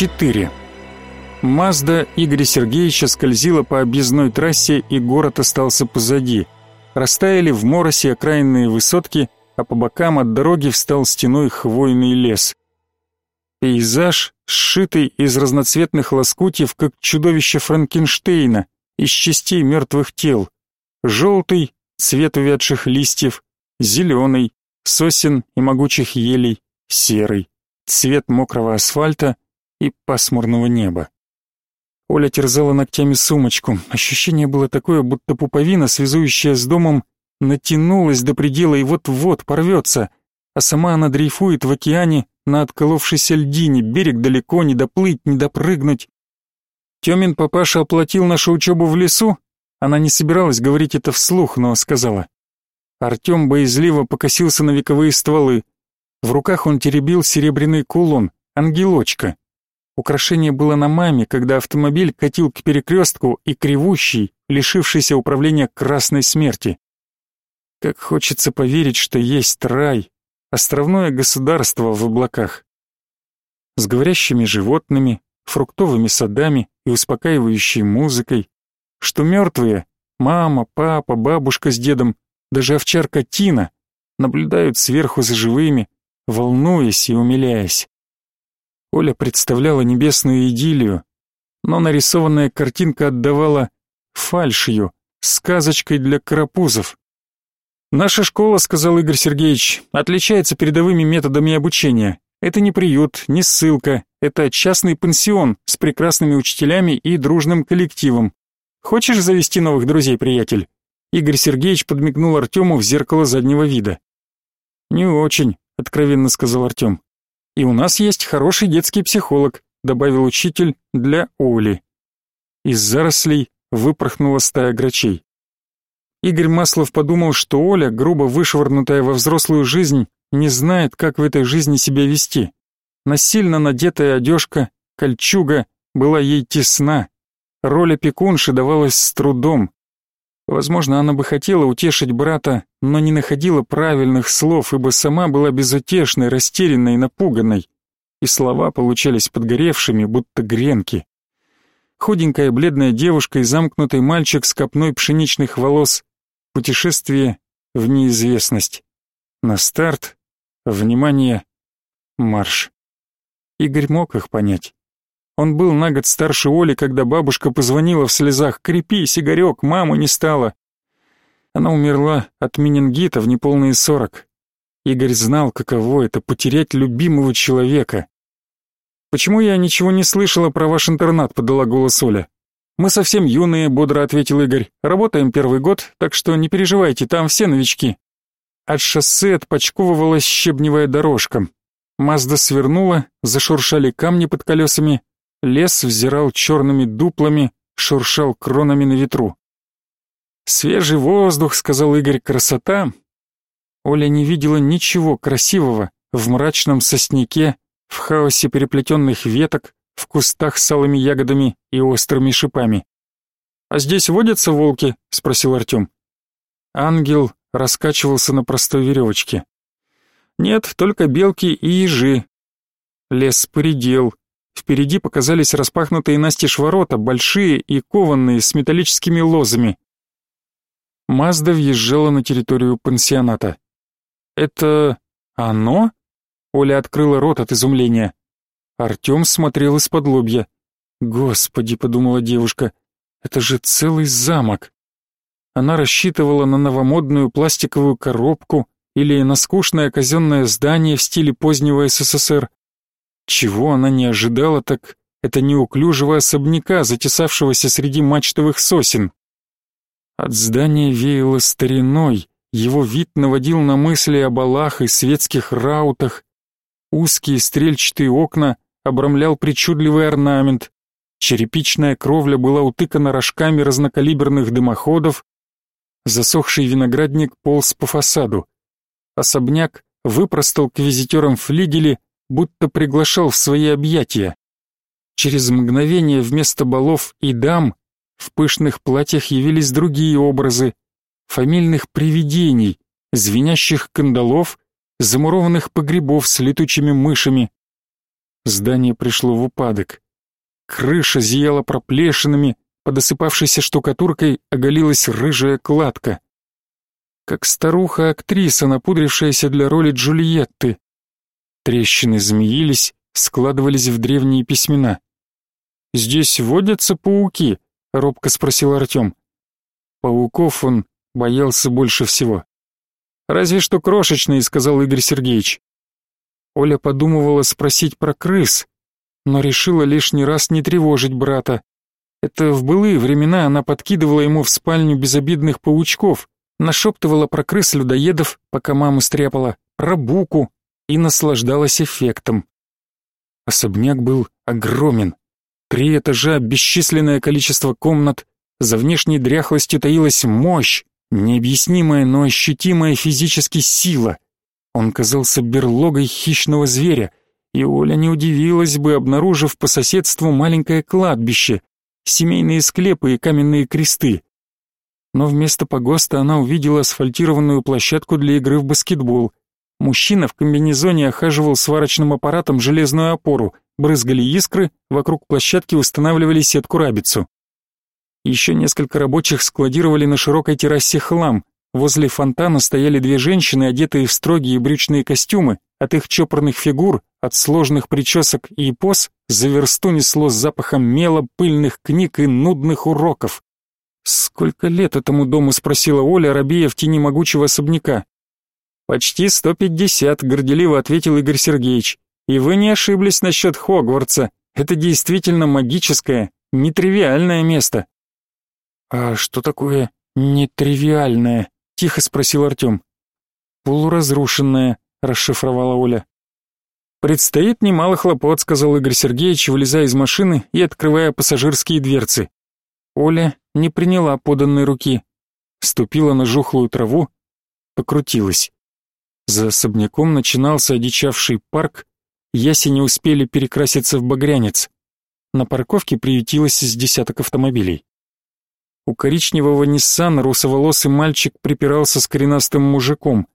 4. Мазда Игоря Сергеевича скользила по объездной трассе, и город остался позади. Растаяли в моросе окраинные высотки, а по бокам от дороги встал стеной хвойный лес. Пейзаж, сшитый из разноцветных лоскутьев, как чудовище Франкенштейна, из частей мертвых тел. Желтый — цвет увядших листьев, зеленый — сосен и могучих елей, серый — цвет мокрого асфальта и пасмурного неба. Оля терзала ногтями сумочку. Ощущение было такое, будто пуповина, связующая с домом, натянулась до предела и вот-вот порвется, а сама она дрейфует в океане на отколовшейся льдине, берег далеко, не доплыть, не допрыгнуть. Тёмин папаша оплатил нашу учебу в лесу? Она не собиралась говорить это вслух, но сказала. Артём боязливо покосился на вековые стволы. В руках он теребил серебряный кулон, ангелочка. Украшение было на маме, когда автомобиль катил к перекрестку и кривущий, лишившийся управления красной смерти. Как хочется поверить, что есть рай, островное государство в облаках. С говорящими животными, фруктовыми садами и успокаивающей музыкой, что мертвые, мама, папа, бабушка с дедом, даже овчарка Тина, наблюдают сверху за живыми, волнуясь и умиляясь. Оля представляла небесную идиллию, но нарисованная картинка отдавала фальшью, сказочкой для карапузов. «Наша школа, — сказал Игорь Сергеевич, — отличается передовыми методами обучения. Это не приют, не ссылка, это частный пансион с прекрасными учителями и дружным коллективом. Хочешь завести новых друзей, приятель?» Игорь Сергеевич подмигнул Артему в зеркало заднего вида. «Не очень», — откровенно сказал Артем. И у нас есть хороший детский психолог, добавил учитель для Оли. Из зарослей выпорхнула стая грачей. Игорь Маслов подумал, что Оля, грубо вышвырнутая во взрослую жизнь, не знает, как в этой жизни себя вести. Насильно надетая одежка, кольчуга была ей тесна. Роль опекунши давалась с трудом. Возможно, она бы хотела утешить брата, но не находила правильных слов, ибо сама была безутешной, растерянной, напуганной. И слова получались подгоревшими, будто гренки. Худенькая бледная девушка и замкнутый мальчик с копной пшеничных волос. Путешествие в неизвестность. На старт, внимание, марш. Игорь мог их понять. Он был на год старше Оли, когда бабушка позвонила в слезах «Крепись, Игорек, маму не стало». Она умерла от менингита в неполные сорок. Игорь знал, каково это — потерять любимого человека. «Почему я ничего не слышала про ваш интернат?» — подала голос Оля. «Мы совсем юные», — бодро ответил Игорь. «Работаем первый год, так что не переживайте, там все новички». От шоссе отпочковывалась щебневая дорожка. Мазда свернула, зашуршали камни под колесами, Лес взирал черными дуплами, шуршал кронами на ветру. «Свежий воздух», — сказал Игорь, — «красота». Оля не видела ничего красивого в мрачном сосняке, в хаосе переплетенных веток, в кустах с алыми ягодами и острыми шипами. «А здесь водятся волки?» — спросил Артем. Ангел раскачивался на простой веревочке. «Нет, только белки и ежи». Лес поредел, Впереди показались распахнутые настежь ворота, большие и кованные, с металлическими лозами. Мазда въезжала на территорию пансионата. «Это... оно?» Оля открыла рот от изумления. Артем смотрел из-под лобья. «Господи», — подумала девушка, — «это же целый замок». Она рассчитывала на новомодную пластиковую коробку или на скучное казенное здание в стиле позднего СССР. Чего она не ожидала, так это неуклюжего особняка, затесавшегося среди мачтовых сосен. От здания веяло стариной, его вид наводил на мысли о балах и светских раутах. Узкие стрельчатые окна обрамлял причудливый орнамент, черепичная кровля была утыкана рожками разнокалиберных дымоходов, засохший виноградник полз по фасаду. Особняк выпростал к визитерам флигели, будто приглашал в свои объятия. Через мгновение вместо балов и дам в пышных платьях явились другие образы, фамильных привидений, звенящих кандалов, замурованных погребов с летучими мышами. Здание пришло в упадок. Крыша зияла проплешинами, под осыпавшейся штукатуркой оголилась рыжая кладка. Как старуха-актриса, напудрившаяся для роли Джульетты. Трещины змеились, складывались в древние письмена. «Здесь водятся пауки?» — робко спросил Артем. Пауков он боялся больше всего. «Разве что крошечные», — сказал Игорь Сергеевич. Оля подумывала спросить про крыс, но решила лишний раз не тревожить брата. Это в былые времена она подкидывала ему в спальню безобидных паучков, нашептывала про крыс-людоедов, пока маму стряпала, про буку и наслаждалась эффектом. Особняк был огромен. Три этажа, бесчисленное количество комнат, за внешней дряхлостью таилась мощь, необъяснимая, но ощутимая физически сила — он казался берлогой хищного зверя, и Оля не удивилась бы, обнаружив по соседству маленькое кладбище, семейные склепы и каменные кресты. Но вместо погоста она увидела асфальтированную площадку для игры в баскетбол. Мужчина в комбинезоне охаживал сварочным аппаратом железную опору, брызгали искры, вокруг площадки устанавливали сетку-рабицу. Еще несколько рабочих складировали на широкой террасе хлам, Возле фонтана стояли две женщины, одетые в строгие брючные костюмы. От их чопорных фигур, от сложных причесок и поз за версту несло с запахом мела, пыльных книг и нудных уроков. «Сколько лет этому дому?» — спросила Оля, рабея в тени могучего особняка. «Почти сто пятьдесят», — горделиво ответил Игорь Сергеевич. «И вы не ошиблись насчет Хогвартса. Это действительно магическое, нетривиальное место». «А что такое нетривиальное?» Тихо спросил Артем. «Полуразрушенная», — расшифровала Оля. «Предстоит немало хлопот», — сказал Игорь Сергеевич, вылезая из машины и открывая пассажирские дверцы. Оля не приняла поданной руки, ступила на жухлую траву, покрутилась. За особняком начинался одичавший парк, ясени успели перекраситься в багрянец. На парковке приютилось с десяток автомобилей. У коричневого Ниссана русоволосый мальчик припирался с коренастым мужиком.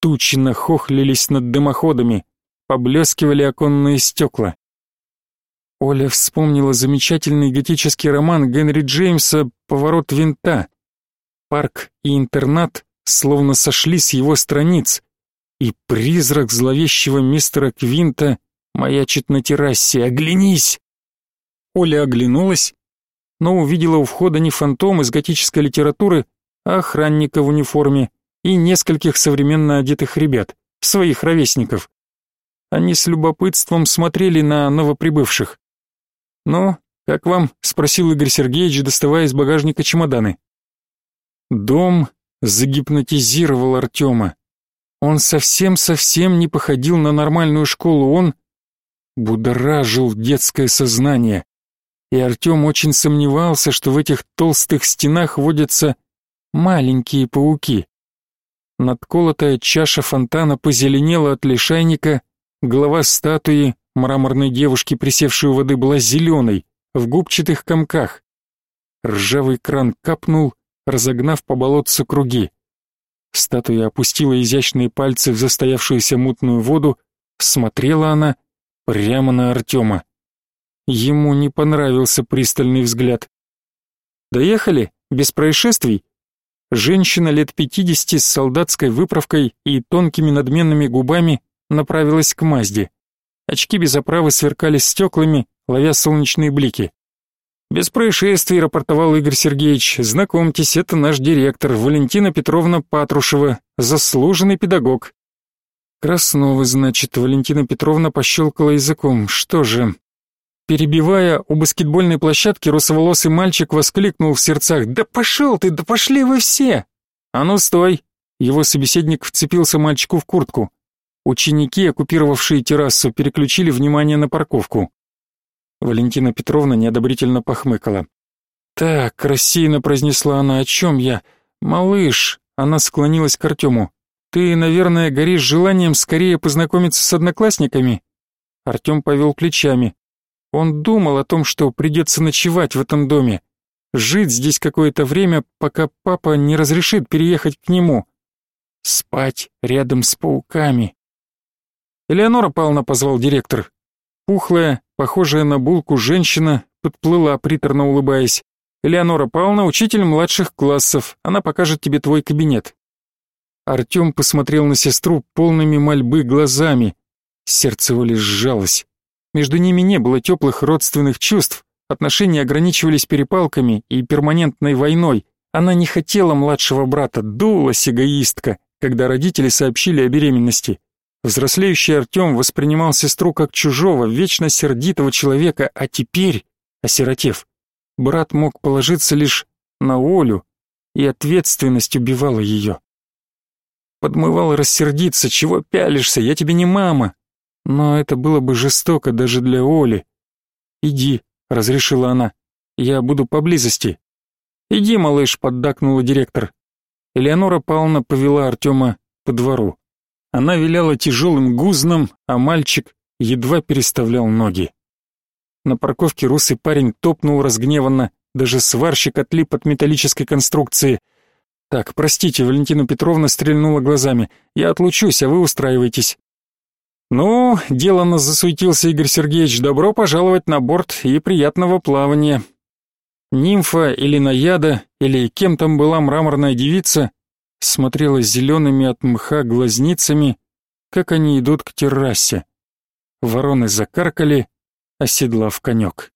Тучи нахохлились над дымоходами, поблескивали оконные стекла. Оля вспомнила замечательный готический роман Генри Джеймса «Поворот винта». Парк и интернат словно сошли с его страниц, и призрак зловещего мистера Квинта маячит на террасе. «Оглянись!» Оля оглянулась но увидела у входа не фантом из готической литературы, а охранника в униформе и нескольких современно одетых ребят, своих ровесников. Они с любопытством смотрели на новоприбывших. «Ну, как вам?» — спросил Игорь Сергеевич, доставая из багажника чемоданы. Дом загипнотизировал Артема. Он совсем-совсем не походил на нормальную школу, он будоражил детское сознание и Артем очень сомневался, что в этих толстых стенах водятся маленькие пауки. Надколотая чаша фонтана позеленела от лишайника, голова статуи, мраморной девушки, присевшей у воды, была зеленой, в губчатых комках. Ржавый кран капнул, разогнав по болотцу круги. Статуя опустила изящные пальцы в застоявшуюся мутную воду, смотрела она прямо на Артема. Ему не понравился пристальный взгляд. Доехали, без происшествий. Женщина лет пятидесяти с солдатской выправкой и тонкими надменными губами направилась к Мазде. Очки без оправы сверкали стеклами, ловя солнечные блики. «Без происшествий», — рапортовал Игорь Сергеевич. «Знакомьтесь, это наш директор, Валентина Петровна Патрушева, заслуженный педагог». Краснова, значит, Валентина Петровна пощелкала языком. Что же, Перебивая у баскетбольной площадки, русоволосый мальчик воскликнул в сердцах «Да пошел ты, да пошли вы все!» «А ну стой!» Его собеседник вцепился мальчику в куртку. Ученики, оккупировавшие террасу, переключили внимание на парковку. Валентина Петровна неодобрительно похмыкала. «Так», — рассеянно произнесла она, — «о чем я?» «Малыш», — она склонилась к Артему, — «ты, наверное, горишь желанием скорее познакомиться с одноклассниками?» Артем повел плечами. Он думал о том, что придется ночевать в этом доме, жить здесь какое-то время, пока папа не разрешит переехать к нему. Спать рядом с пауками. Элеонора Павловна позвал директор. пухлая, похожая на булку женщина, подплыла, приторно улыбаясь. «Элеонора Павловна, учитель младших классов, она покажет тебе твой кабинет». Артем посмотрел на сестру полными мольбы глазами. Сердце лишь сжалось. Между ними не было теплых родственных чувств, отношения ограничивались перепалками и перманентной войной. Она не хотела младшего брата, дулась эгоистка, когда родители сообщили о беременности. Взрослеющий Артем воспринимал сестру как чужого, вечно сердитого человека, а теперь, осиротев, брат мог положиться лишь на Олю, и ответственность убивала ее. Подмывал рассердиться, чего пялишься, я тебе не мама. Но это было бы жестоко даже для Оли. «Иди», — разрешила она, — «я буду поблизости». «Иди, малыш», — поддакнула директор. Элеонора Павловна повела Артема по двору. Она виляла тяжелым гузном, а мальчик едва переставлял ноги. На парковке русый парень топнул разгневанно, даже сварщик отлип от металлической конструкции. «Так, простите», — Валентина Петровна стрельнула глазами. «Я отлучусь, а вы устраивайтесь». «Ну, деланно засуетился Игорь Сергеевич, добро пожаловать на борт и приятного плавания». Нимфа или наяда, или кем там была мраморная девица, смотрела зелеными от мха глазницами, как они идут к террасе. Вороны закаркали, оседлав конек.